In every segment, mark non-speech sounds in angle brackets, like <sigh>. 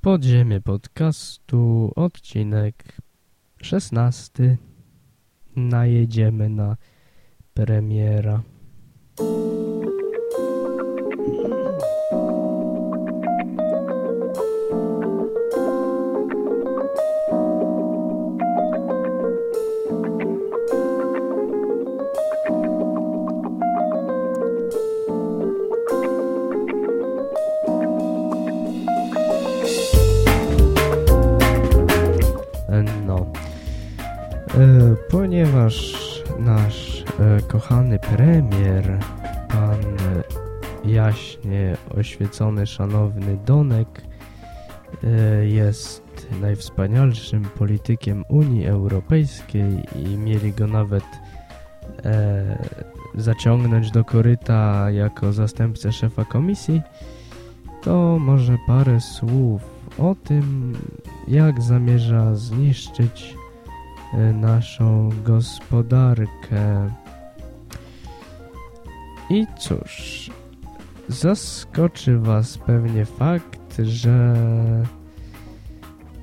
Podziemie podcastu, odcinek 16. Najedziemy na premiera. Jaśnie oświecony, szanowny Donek, e, jest najwspanialszym politykiem Unii Europejskiej i mieli go nawet e, zaciągnąć do koryta jako zastępcę szefa komisji, to może parę słów o tym, jak zamierza zniszczyć e, naszą gospodarkę. I cóż, zaskoczy Was pewnie fakt, że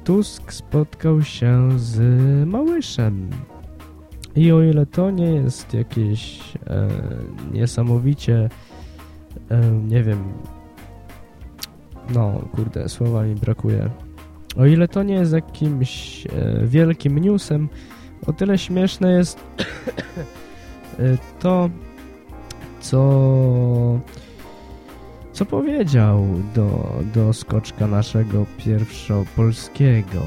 Tusk spotkał się z Małyszem. I o ile to nie jest jakieś e, niesamowicie, e, nie wiem, no kurde, słowa mi brakuje. O ile to nie jest jakimś e, wielkim newsem, o tyle śmieszne jest <coughs> e, to, co, co powiedział do, do skoczka naszego pierwszopolskiego.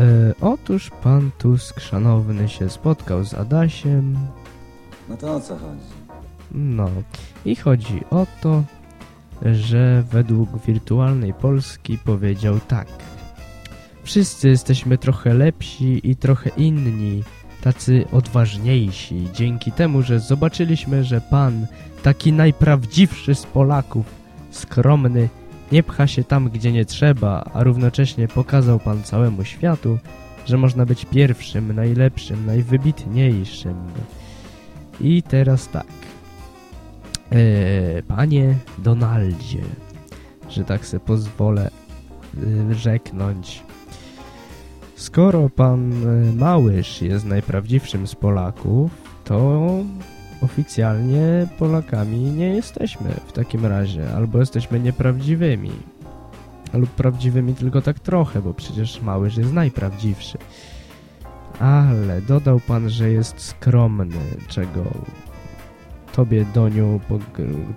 E, otóż pan Tusk szanowny się spotkał z Adasiem. No to o co chodzi? No i chodzi o to, że według wirtualnej Polski powiedział tak. Wszyscy jesteśmy trochę lepsi i trochę inni, tacy odważniejsi, dzięki temu, że zobaczyliśmy, że pan, taki najprawdziwszy z Polaków, skromny, nie pcha się tam, gdzie nie trzeba, a równocześnie pokazał pan całemu światu, że można być pierwszym, najlepszym, najwybitniejszym. I teraz tak. E, panie Donaldzie, że tak se pozwolę e, rzeknąć. Skoro pan e, Małysz jest najprawdziwszym z Polaków, to oficjalnie Polakami nie jesteśmy w takim razie, albo jesteśmy nieprawdziwymi. Lub prawdziwymi tylko tak trochę, bo przecież Małysz jest najprawdziwszy. Ale dodał pan, że jest skromny, czego tobie, Doniu,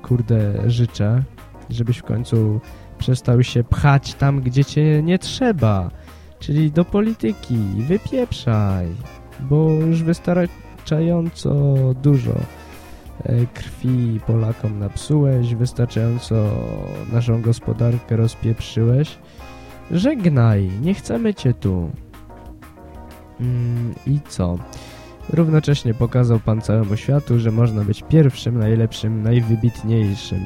kurde, życzę, żebyś w końcu przestał się pchać tam, gdzie cię nie trzeba, czyli do polityki. Wypieprzaj, bo już wystarczająco dużo e, krwi Polakom napsułeś, wystarczająco naszą gospodarkę rozpieprzyłeś. Żegnaj, nie chcemy cię tu. Mm, I co? Równocześnie pokazał pan całemu światu, że można być pierwszym, najlepszym, najwybitniejszym.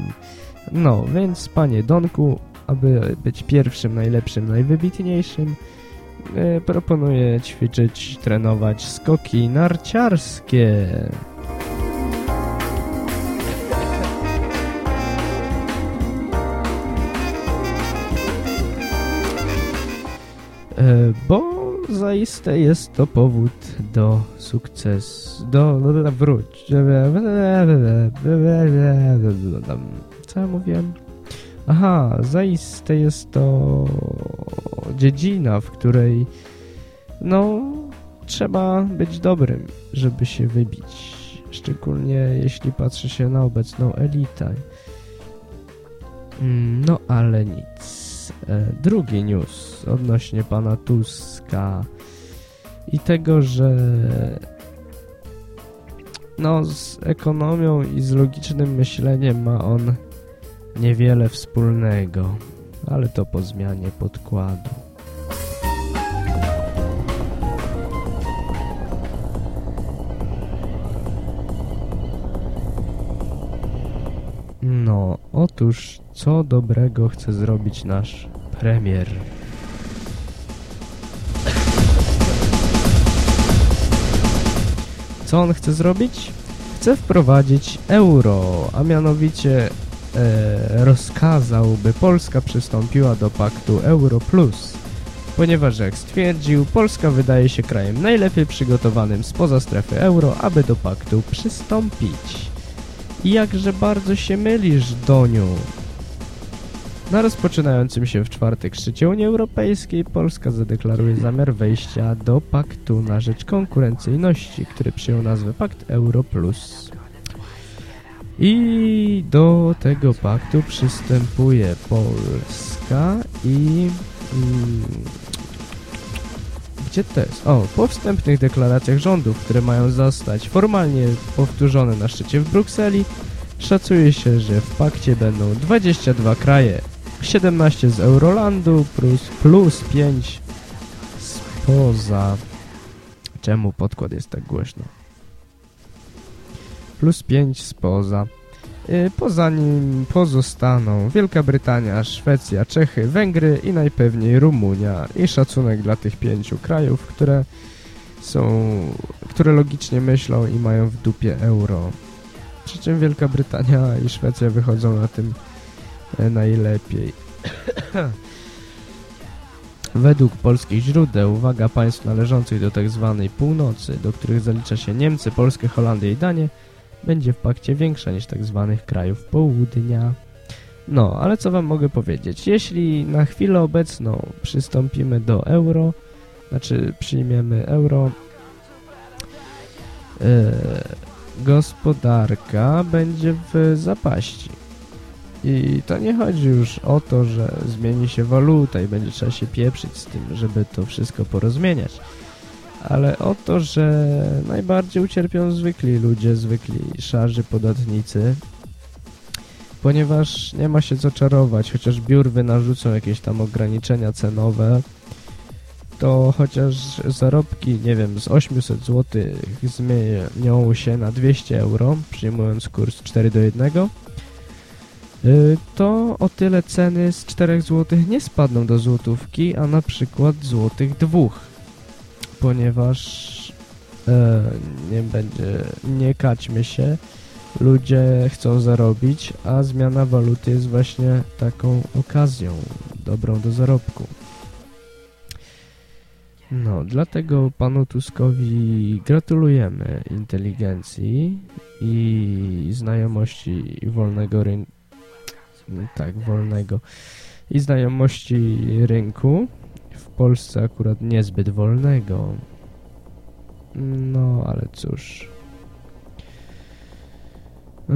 No, więc panie Donku, aby być pierwszym, najlepszym, najwybitniejszym, proponuję ćwiczyć, trenować skoki narciarskie. E, bo zaiste jest to powód do sukcesu, do wróć. Co ja mówiłem? Aha, zaiste jest to dziedzina, w której no trzeba być dobrym, żeby się wybić. Szczególnie jeśli patrzy się na obecną elitę. No ale nic. Drugi news odnośnie pana Tuska i tego, że no z ekonomią i z logicznym myśleniem ma on niewiele wspólnego, ale to po zmianie podkładu. No, otóż co dobrego chce zrobić nasz premier? Co on chce zrobić? chce wprowadzić euro, a mianowicie rozkazał, by Polska przystąpiła do paktu Euro Plus, ponieważ jak stwierdził, Polska wydaje się krajem najlepiej przygotowanym spoza strefy euro, aby do paktu przystąpić. I jakże bardzo się mylisz, Doniu. Na rozpoczynającym się w czwartek szczycie Unii Europejskiej Polska zadeklaruje zamiar wejścia do paktu na rzecz konkurencyjności, który przyjął nazwę Pakt Euro Plus. I do tego paktu przystępuje Polska i... Mm, gdzie to jest? O, po wstępnych deklaracjach rządów, które mają zostać formalnie powtórzone na szczycie w Brukseli, szacuje się, że w pakcie będą 22 kraje, 17 z Eurolandu plus, plus 5 spoza... Czemu podkład jest tak głośno? Plus 5 spoza. Y, poza nim pozostaną Wielka Brytania, Szwecja, Czechy, Węgry i najpewniej Rumunia. I szacunek dla tych pięciu krajów, które są, które logicznie myślą i mają w dupie euro. Przy czym Wielka Brytania i Szwecja wychodzą na tym e, najlepiej. <coughs> Według polskich źródeł waga państw należących do tzw. Tak północy, do których zalicza się Niemcy, Polskę, Holandię i Danię, będzie w pakcie większa niż. Tak krajów południa. No, ale co wam mogę powiedzieć? Jeśli na chwilę obecną przystąpimy do euro, znaczy przyjmiemy euro, yy, gospodarka będzie w zapaści. I to nie chodzi już o to, że zmieni się waluta i będzie trzeba się pieprzyć z tym, żeby to wszystko porozmieniać ale o to, że najbardziej ucierpią zwykli ludzie, zwykli szarzy podatnicy, ponieważ nie ma się co czarować, chociaż biurwy narzucą jakieś tam ograniczenia cenowe, to chociaż zarobki, nie wiem, z 800 zł zmienią się na 200 euro, przyjmując kurs 4 do 1, y, to o tyle ceny z 4 zł nie spadną do złotówki, a na przykład złotych dwóch ponieważ e, nie będzie, nie kaćmy się, ludzie chcą zarobić, a zmiana waluty jest właśnie taką okazją dobrą do zarobku. No, dlatego panu Tuskowi gratulujemy inteligencji i znajomości wolnego rynku. Tak, wolnego. I znajomości rynku Polsce akurat niezbyt wolnego. No, ale cóż. Yy,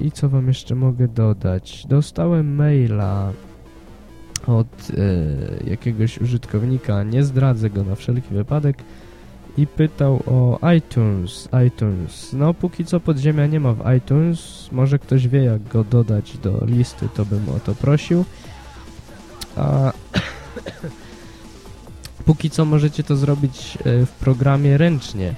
I co wam jeszcze mogę dodać? Dostałem maila od yy, jakiegoś użytkownika, nie zdradzę go na wszelki wypadek, i pytał o iTunes. iTunes. No, póki co podziemia nie ma w iTunes. Może ktoś wie, jak go dodać do listy, to bym o to prosił. A Póki co możecie to zrobić e, w programie ręcznie.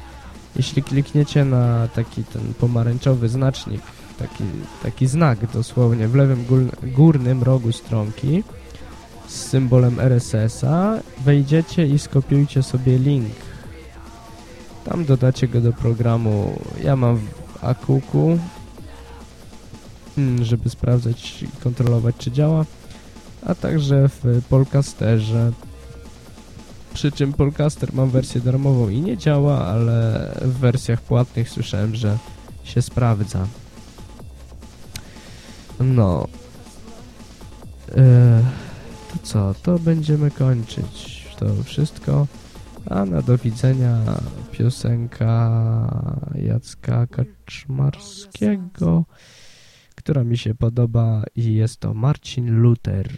Jeśli klikniecie na taki ten pomarańczowy znacznik, taki, taki znak dosłownie w lewym górnym rogu stronki z symbolem RSS-a, wejdziecie i skopiujcie sobie link. Tam dodacie go do programu. Ja mam w Akuku, hmm, żeby sprawdzać i kontrolować czy działa, a także w Polcasterze przy czym Polcaster mam wersję darmową i nie działa, ale w wersjach płatnych słyszałem, że się sprawdza. No. E, to co? To będziemy kończyć to wszystko. A na do widzenia piosenka Jacka Kaczmarskiego, która mi się podoba i jest to Marcin Luther.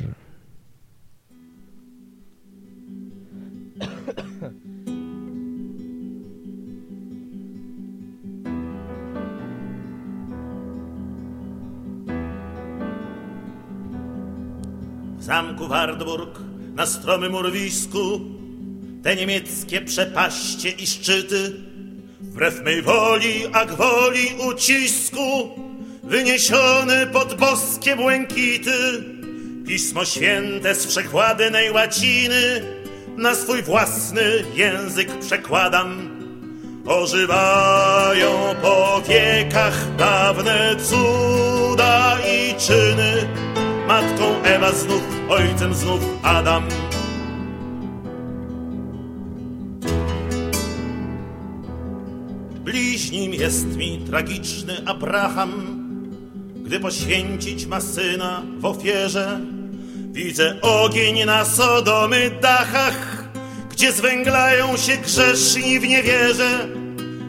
Zamku Wartburg na stromym urwisku te niemieckie przepaście i szczyty wbrew mej woli, a gwoli ucisku wyniesione pod boskie błękity Pismo Święte z wszechwładnej łaciny na swój własny język przekładam. Ożywają po wiekach dawne cuda i czyny. Matką Ewa znów, ojcem znów Adam. Bliźnim jest mi tragiczny Abraham, gdy poświęcić ma syna w ofierze. Widzę ogień na Sodomy dachach, gdzie zwęglają się grzeszni w niewierze.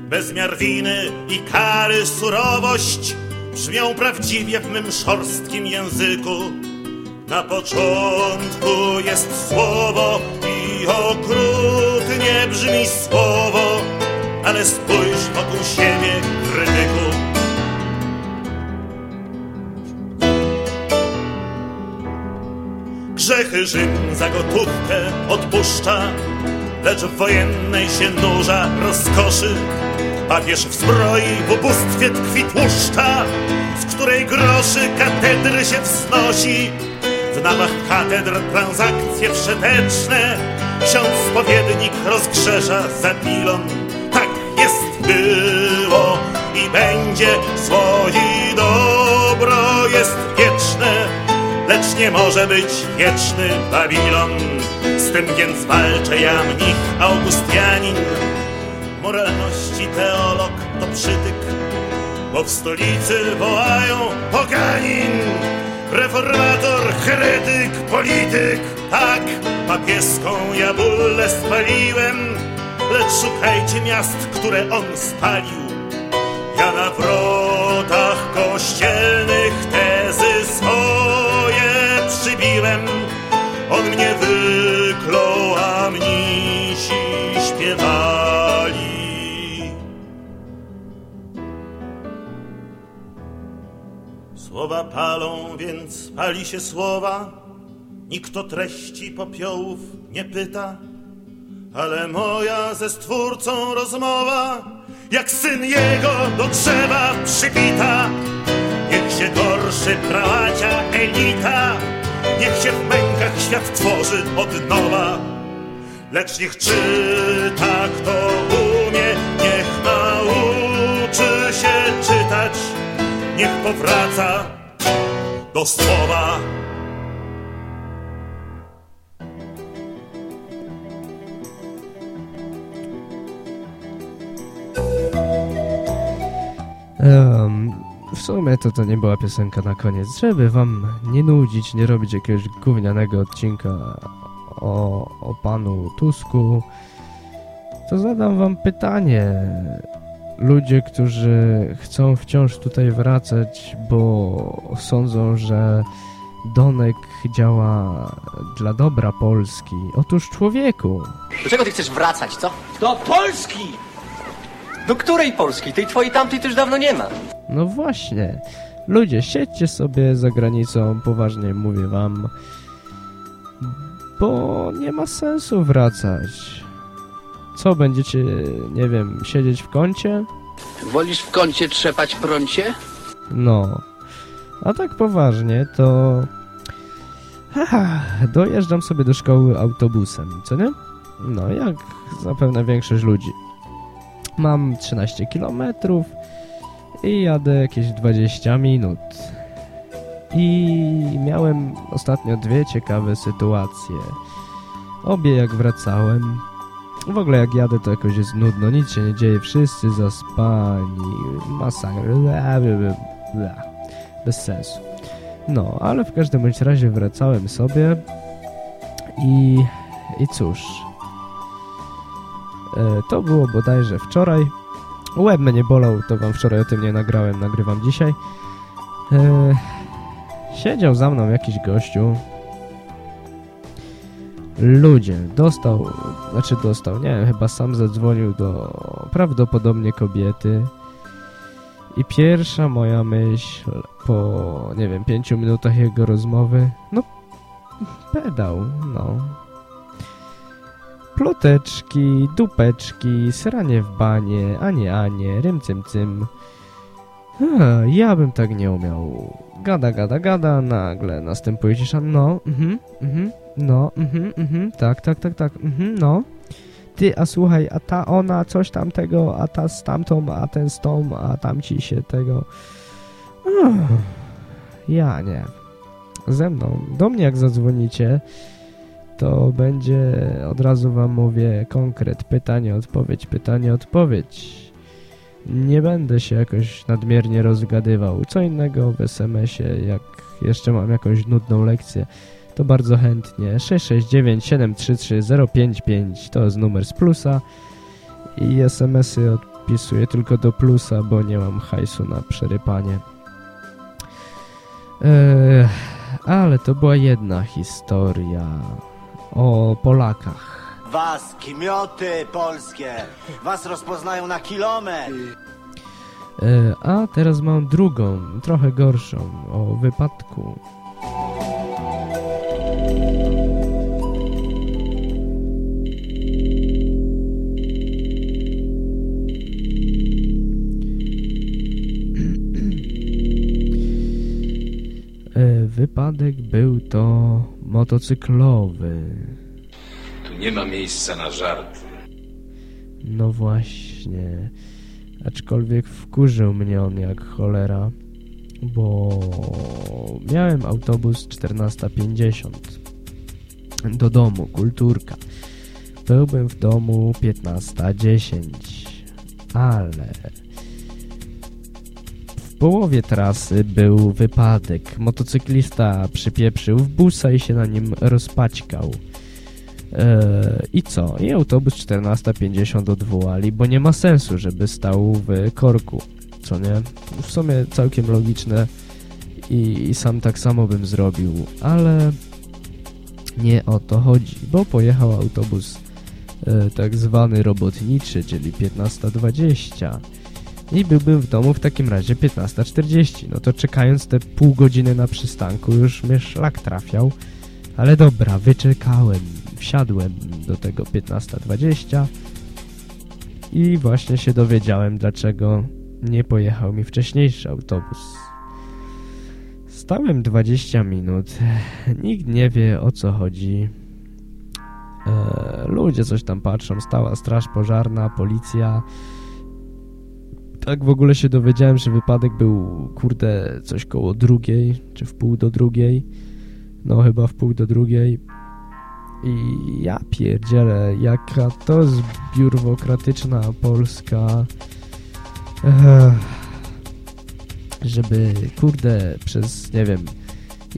Bezmiar winy i kary surowość brzmią prawdziwie w mym szorstkim języku. Na początku jest słowo i okrutnie brzmi słowo, ale spójrz wokół siebie, krytyku. Grzechy Rzym za gotówkę odpuszcza, lecz w wojennej się nurza rozkoszy. Papież w zbroi w ubóstwie tkwi tłuszcza, z której groszy katedry się wznosi. W nawach katedr transakcje wszeteczne, ksiądz spowiednik rozgrzesza za pilon. Tak jest było i będzie, zło i dobro jest wieczne, lecz nie może być wieczny Babilon. Z tym więc walczę ja mnich Augustianin, teolog to przytyk, bo w stolicy wołają poganin, reformator, heretyk, polityk. Tak, papieską ja spaliłem, lecz szukajcie miast, które on spalił. Ja na wrotach kościelnych tezy swoje przybiłem, on mnie wyklął, Słowa palą, więc pali się słowa. Nikt o treści popiołów nie pyta, ale moja ze Stwórcą rozmowa, jak syn jego do drzewa przybita. Niech się gorszy prałacia elita, niech się w mękach świat tworzy od nowa. Lecz niech czyta, kto umie, powraca do słowa. Em, w sumie to to nie była piosenka na koniec. Żeby wam nie nudzić, nie robić jakiegoś gównianego odcinka o, o panu Tusku, to zadam wam pytanie. Ludzie, którzy chcą wciąż tutaj wracać, bo sądzą, że Donek działa dla dobra Polski. Otóż człowieku, Do czego ty chcesz wracać, co? Do Polski! Do której Polski? Tej twojej tamtej też dawno nie ma. No właśnie. Ludzie, siedźcie sobie za granicą, poważnie mówię wam. Bo nie ma sensu wracać. Co, będziecie, nie wiem, siedzieć w kącie? Wolisz w kącie trzepać prącie? No. A tak poważnie, to... Haha, dojeżdżam sobie do szkoły autobusem, co nie? No, jak zapewne większość ludzi. Mam 13 kilometrów i jadę jakieś 20 minut. I miałem ostatnio dwie ciekawe sytuacje. Obie jak wracałem. W ogóle jak jadę to jakoś jest nudno, nic się nie dzieje, wszyscy zaspani, masakra, bla, bez sensu. No, ale w każdym bądź razie wracałem sobie i, i cóż, e, to było bodajże wczoraj. Łeb mnie bolał, to wam wczoraj o tym nie nagrałem, nagrywam dzisiaj. E, siedział za mną jakiś gościu. Ludzie, dostał, znaczy dostał, nie wiem, chyba sam zadzwonił do prawdopodobnie kobiety. I pierwsza moja myśl po, nie wiem, pięciu minutach jego rozmowy, no, pedał, no. Ploteczki, dupeczki, sranie w banie, a nie, a nie, rym cym cym. Ja bym tak nie umiał. Gada, gada, gada, nagle następuje cisza. No, mhm, mhm, no, mhm, mhm, tak, tak, tak, tak, mhm, no. ty, a słuchaj, a ta ona coś tamtego, a ta z tamtą, a ten z tą, a tamci się tego... Uff, ja nie. Ze mną. Do mnie jak zadzwonicie, to będzie, od razu wam mówię, konkret. Pytanie, odpowiedź, pytanie, odpowiedź. Nie będę się jakoś nadmiernie rozgadywał. Co innego w SMS-ie, jak jeszcze mam jakąś nudną lekcję, to bardzo chętnie. 669 733 055 to jest numer z plusa i SMS-y odpisuję tylko do plusa, bo nie mam hajsu na przerypanie. Eee, ale to była jedna historia o Polakach. Was, kimioty polskie, was rozpoznają na kilometr. E, a teraz mam drugą, trochę gorszą, o wypadku. Wypadek był to motocyklowy. Tu nie ma miejsca na żarty. No właśnie. Aczkolwiek wkurzył mnie on jak cholera, bo miałem autobus 14.50 do domu, kulturka. Byłbym w domu 15.10, ale połowie trasy był wypadek. Motocyklista przypieprzył w busa i się na nim rozpaćkał. Eee, I co? I autobus 14.50 odwołali, bo nie ma sensu, żeby stał w korku, co nie? W sumie całkiem logiczne i, i sam tak samo bym zrobił, ale nie o to chodzi, bo pojechał autobus e, tak zwany robotniczy, czyli 15.20 i byłbym w domu w takim razie 15.40, no to czekając te pół godziny na przystanku już mnie szlak trafiał, ale dobra, wyczekałem, wsiadłem do tego 15.20 i właśnie się dowiedziałem, dlaczego nie pojechał mi wcześniejszy autobus. Stałem 20 minut, nikt nie wie o co chodzi. Eee, ludzie coś tam patrzą, stała straż pożarna, policja. Tak w ogóle się dowiedziałem, że wypadek był, kurde, coś koło drugiej, czy w pół do drugiej. No chyba w pół do drugiej. I ja pierdzielę, jaka to jest biurokratyczna Polska. Ech. Żeby, kurde, przez, nie wiem,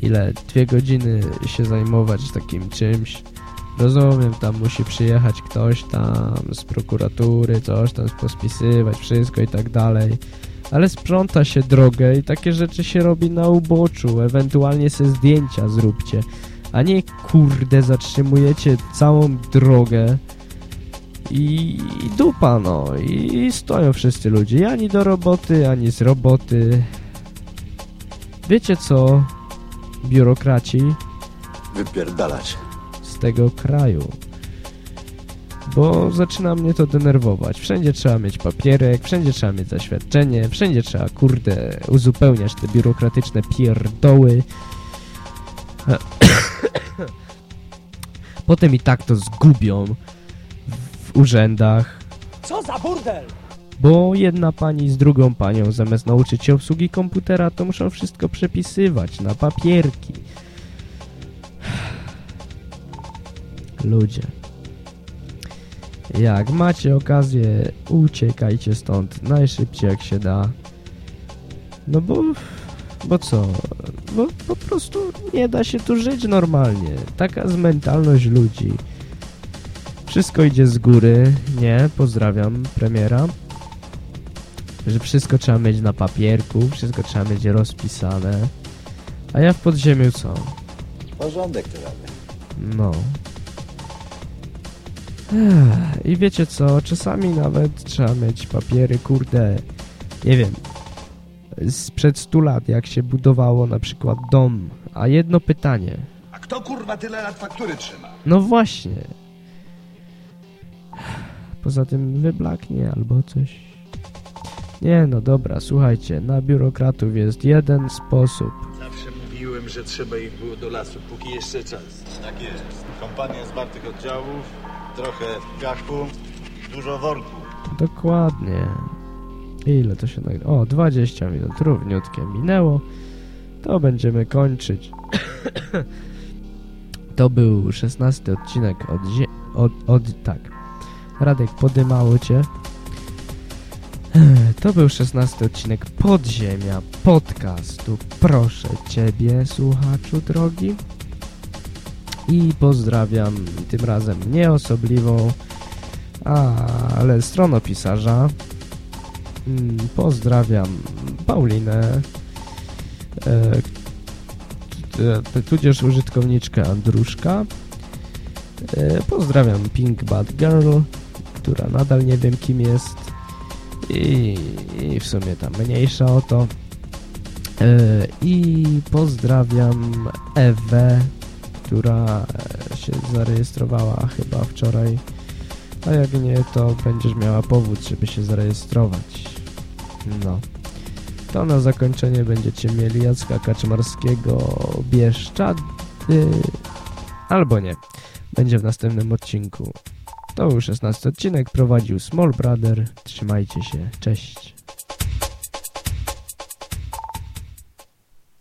ile, dwie godziny się zajmować takim czymś. Rozumiem, tam musi przyjechać ktoś tam z prokuratury, coś tam pospisywać, wszystko i tak dalej. Ale sprząta się drogę i takie rzeczy się robi na uboczu, ewentualnie se zdjęcia zróbcie. A nie kurde zatrzymujecie całą drogę i, i dupa no i stoją wszyscy ludzie, ani do roboty, ani z roboty. Wiecie co, biurokraci Wypierdalać. Tego kraju? Bo zaczyna mnie to denerwować. Wszędzie trzeba mieć papierek, wszędzie trzeba mieć zaświadczenie, wszędzie trzeba, kurde, uzupełniać te biurokratyczne pierdoły. <coughs> Potem i tak to zgubią w urzędach. Co za burdel! Bo jedna pani z drugą panią zamiast nauczyć się obsługi komputera, to muszą wszystko przepisywać na papierki. Ludzie. Jak macie okazję, uciekajcie stąd najszybciej jak się da. No bo... Bo co? Bo po prostu nie da się tu żyć normalnie. Taka jest mentalność ludzi. Wszystko idzie z góry. Nie, pozdrawiam premiera. Że wszystko trzeba mieć na papierku, wszystko trzeba mieć rozpisane. A ja w podziemiu co? Porządek to robię. No. I wiecie co, czasami nawet trzeba mieć papiery, kurde, nie wiem, sprzed 100 lat, jak się budowało na przykład dom. A jedno pytanie. A kto kurwa tyle lat faktury trzyma? No właśnie. Poza tym wyblaknie albo coś. Nie no dobra, słuchajcie, na biurokratów jest jeden sposób. Zawsze mówiłem, że trzeba ich było do lasu, póki jeszcze czas. Tak jest. Kompania zwartych oddziałów, trochę gachu, dużo worków. Dokładnie. Ile to się nagrywa? O, 20 minut, równiutkie minęło. To będziemy kończyć. <coughs> to był 16 odcinek od, od, od tak. Radek, podymało cię. <coughs> To był 16 odcinek Podziemia podcastu. Proszę Ciebie, słuchaczu drogi. I pozdrawiam tym razem nieosobliwą, ale stronopisarza. Mm, pozdrawiam Paulinę, e, tudzież użytkowniczkę Andruszka. E, pozdrawiam Pink Bad Girl, która nadal nie wiem kim jest i, i w sumie tam mniejsza o to. E, I pozdrawiam Ewę, która się zarejestrowała chyba wczoraj. A jak nie, to będziesz miała powód, żeby się zarejestrować. No. To na zakończenie będziecie mieli Jacka Kaczmarskiego Bieszczady. Albo nie. Będzie w następnym odcinku. To był 16 odcinek, prowadził Small Brother. Trzymajcie się, cześć.